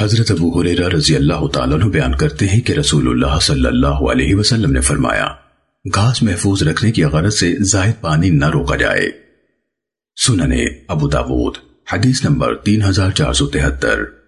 حضرت ابو حریرہ رضی اللہ تعالیٰ عنہ بیان کرتے ہیں کہ رسول اللہ صلی اللہ علیہ وسلم نے فرمایا، گھاس محفوظ رکھنے کی غرض سے زائد پانی نہ روکا جائے۔ سننے ابو داود، حدیث نمبر تین ہزار چار سو تہتر۔